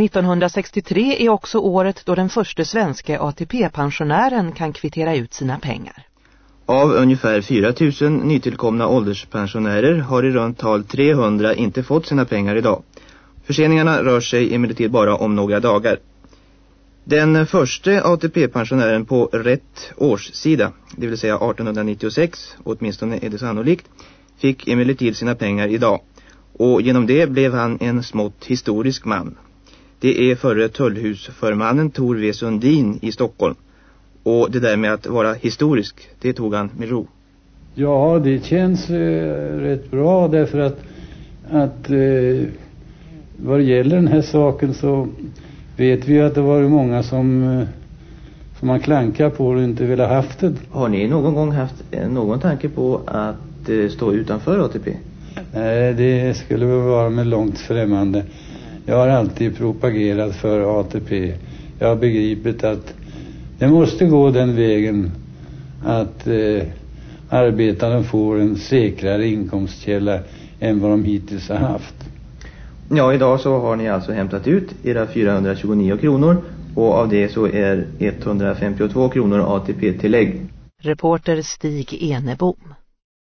1963 är också året då den första svenska ATP-pensionären kan kvittera ut sina pengar. Av ungefär 4 000 nytillkomna ålderspensionärer har i runt tal 300 inte fått sina pengar idag. Förseningarna rör sig emellertid bara om några dagar. Den första ATP-pensionären på rätt årssida, det vill säga 1896, åtminstone är det sannolikt, fick emellertid sina pengar idag. Och genom det blev han en smått historisk man. Det är förre tullhusförmannen Tor V. Sundin i Stockholm. Och det där med att vara historisk, det tog han med ro. Ja, det känns eh, rätt bra därför att, att eh, vad det gäller den här saken så vet vi att det var många som, eh, som man klankar på och inte ville ha haft det. Har ni någon gång haft eh, någon tanke på att eh, stå utanför ATP? Nej, det skulle väl vara med långt främmande. Jag har alltid propagerat för ATP. Jag har begripit att det måste gå den vägen att eh, arbetarna får en säkrare inkomstkälla än vad de hittills har haft. Ja, idag så har ni alltså hämtat ut era 429 kronor och av det så är 152 kronor ATP-tillägg. Reporter Stig Enebom